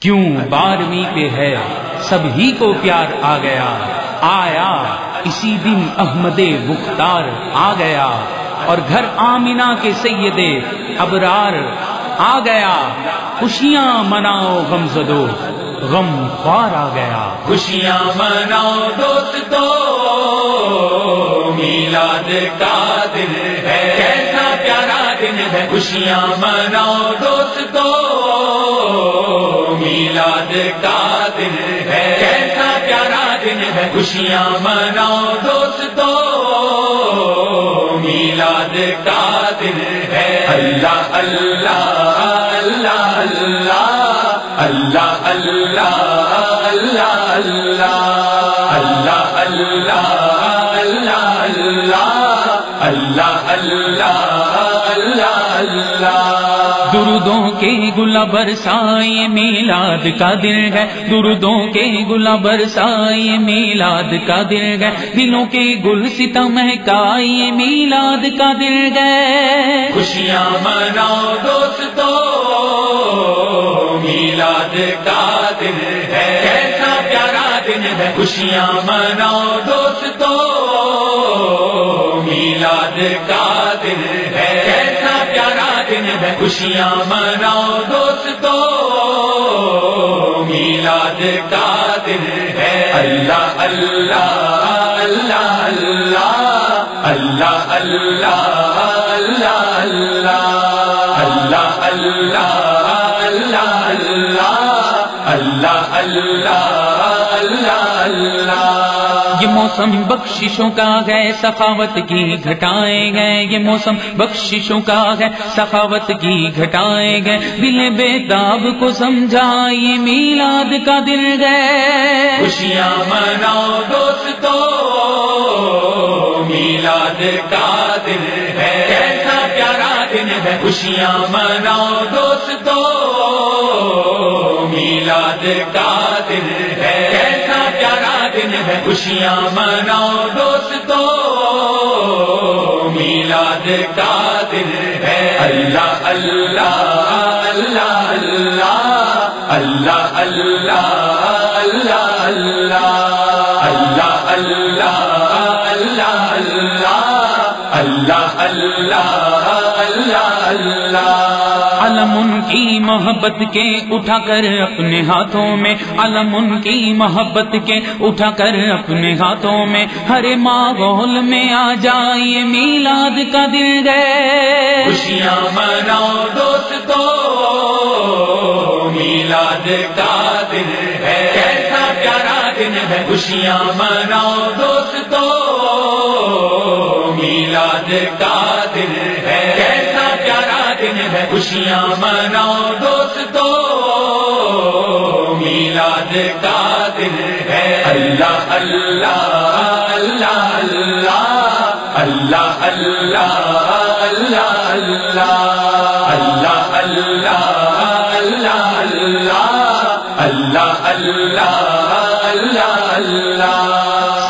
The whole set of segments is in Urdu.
کیوں بارہویں پہ ہے؟ سب ہی کو پیار آ گیا۔ آیا، اسی دن احمد مختار آ گیا۔ اور گھر آمینہ کے سید ابرار آ گیا۔ خوشیاں مناؤ غم زدو۔ غم خوار آ گیا۔ خوشیاں مناؤ دوست دو میلاد کا دن ہے۔ کیسا پیارا دن ہے۔ خوشیاں مناؤ دوست دو میلاد کا دن ہے۔ کیسا پیارا دن ہے۔ خوشیاں مناؤ دوست دو میلاد کا دن ہے۔ اللہ اللہ اللہ۔ اللہ اللہ اللہ اللہ اللہ۔ اللہ اللہ۔ دردوں کے گلا برسائے میلاد کا دل ہے۔ دردوں کے گلا برسائے میلاد کا دل ہے۔ دلوں کے گل ستا مہکائے میلاد کا دل ہے۔ خوشیاں مناؤ دوستو، میلاد کا دن ہے۔ کیسا پیارا دن ہے۔ خوشیاں مناؤ دوستو، میلاد کا دن ہے۔ خوشیاں مناؤ دوستو میلاد کا دن ہے اللہ اللہ اللہ اللہ اللہ اللہ اللہ اللہ اللہ اللہ اللہ اللہ اللہ اللہ اللہ یہ موسم بخششوں کا ہے، سخاوت کی گھٹائے گئے یہ موسم بخششوں کا ہے، سخاوت کی گھٹائے گئے دل بے داب کو سمجھائے میلاد کا دل گئے خوشیاں مناؤ دوستو، میلاد کا دن ہے۔ کیسا پیارا دن ہے۔ خوشیاں مناؤ دوستو، میلاد کا دن ہے۔ خوشیاں مناؤ دوستو میلاد کا دن ہے اللہ اللہ اللہ اللہ اللہ اللہ اللہ اللہ اللہ اللہ اللہ اللہ اللہ اللہ علم ان کی محبت کے اٹھا کر اپنے ہاتھوں میں علم ان کی محبت کے اٹھا کر اپنے ہاتھوں میں۔ ہر ماحول میں آ جائیے میلاد کا دل گئے خوشیاں مناؤ دوستو میلاد کا دن ہے۔ کیسا پیارا دن ہے۔ خوشیاں مناؤ دوستو میلاد کا دن ہے خوشیاں مناؤ دوستو، میلاد کا دن ہے۔ اللہ اللہ اللہ اللہ۔ اللہ اللہ اللہ اللہ۔ اللہ اللہ۔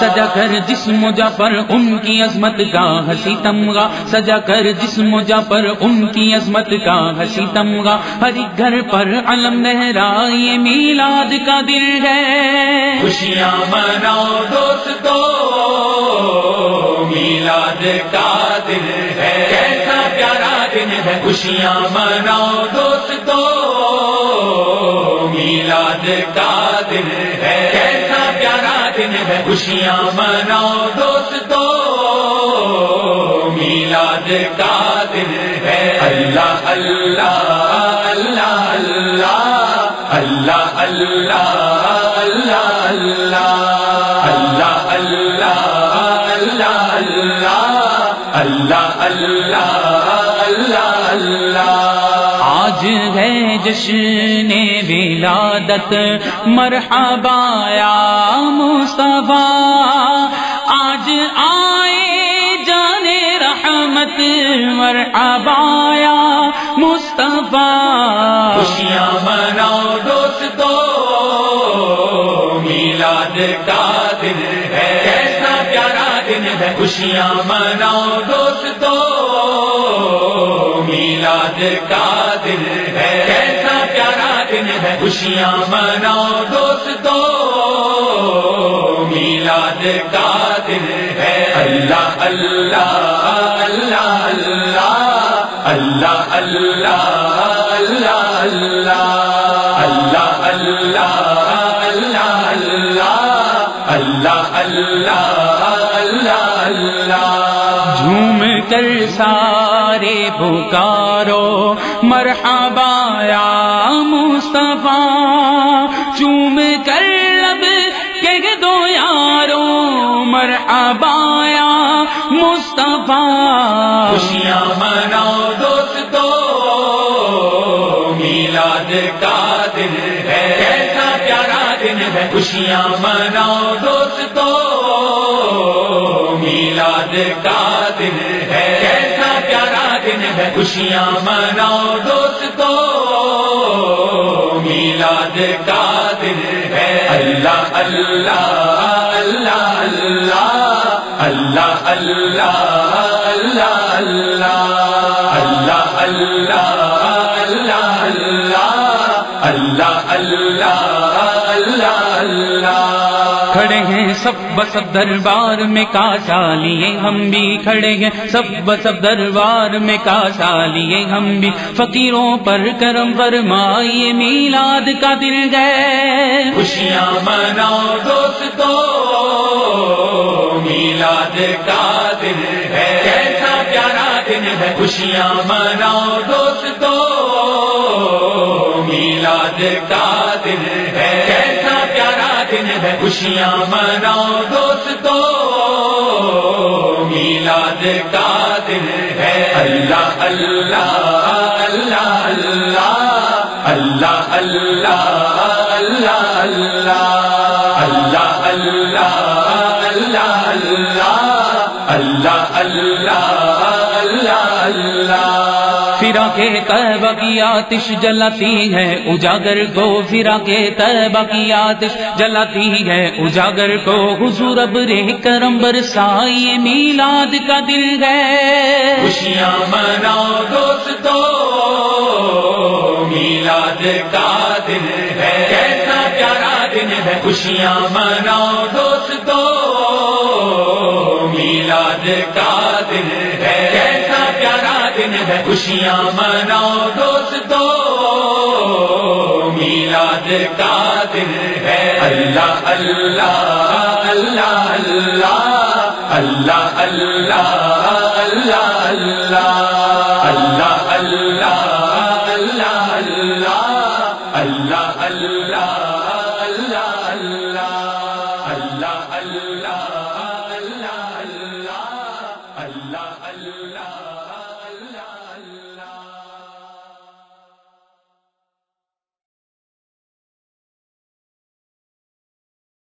سجا کر جسم جا پر ان کی عظمت کا ہنسی تمغا سجا کر جسم جا پر ان کی عظمت کا ہنسی تمغا ہر ایک گھر پر علم لہرائے میلاد کا دل ہے۔ خوشیاں مناؤ دوستو، میلاد کا دن ہے۔ کیسا پیارا دن ہے۔ خوشیاں مناؤ دوستو، میلاد کا دن ہے۔ خوشیاں مناؤ دوستو۔ میلاد کا دن ہے۔ اللہ اللہ اللہ۔ اللہ اللہ اللہ اللہ۔ اللہ اللہ اللہ اللہ۔ اللہ اللہ اللہ اللہ۔ آج ہے جشن ولادت مرحبا یا مصطفیٰ، آج آئے جانے رحمت، مرحبا یا مصطفیٰ۔ خوشیاں مناؤ دوستو، میلاد کا دن ہے، کیسا پیارا دن ہے۔ خوشیاں مناؤ دوستو، میلاد کا دن ہے، کیسا پیارا دن ہے خوشیاں مناؤ دوستو میلاد کا دن ہے اللہ اللہ اللہ اللہ اللہ اللہ اللہ اللہ اللہ اللہ اللہ اللہ اللہ اللہ اللہ اللہ جھوم کر سارے پکارو، مرحبا یا مصطفیٰ، چوم کر لب کہ دو یارو، مرحبا یا مصطفیٰ۔ خوشیاں مناؤ دوستو، میلاد کا دن ہے، کیسا پیارا دن ہے۔ خوشیاں مناؤ دوستو، میلاد کا دن ہے، کیسا پیارا خوشیاں مناؤ دوستو میلاد کا دن ہے اللہ اللہ اللہ اللہ اللہ اللہ اللہ اللہ اللہ اللہ اللہ اللہ اللہ اللہ سب بس دربار میں کاشا لیے ہم بھی کھڑے ہیں۔ سب بس دربار میں کاشا لیے ہم بھی۔ فقیروں پر کرم فرمائیے، میلاد کا دل گئے۔ خوشیاں مناؤ دوستو، میلاد کا دن ہے۔ کیسا پیارا دن ہے۔ خوشیاں مناؤ دوستو، میلاد کا دن ہے۔ کیسا دن ہے خوشیاں مناؤ دوستو میلاد کا دن ہے اللہ اللہ اللہ اللہ اللہ اللہ اللہ اللہ کے تہبہ کی آتش جلاتی ہے، اجاگر کو فرا کے تہبہ کی آتش جلاتی ہے۔ اجاگر کو حضور اب رے کرم برسائیے میلاد کا دل گئے خوشیاں مناؤ دوستو، میلاد کا دن ہے۔ کیسا پیارا دن ہے۔ خوشیاں مناؤ دوستو، میلاد کا دن ہے۔ دن ہے خوشیاں مناؤ دوستو میلاد کا دن ہے اللہ اللہ اللہ اللہ اللہ اللہ اللہ اللہ اللہ اللہ اللہ اللہ اللہ اللہ اللہ اللہ اللہ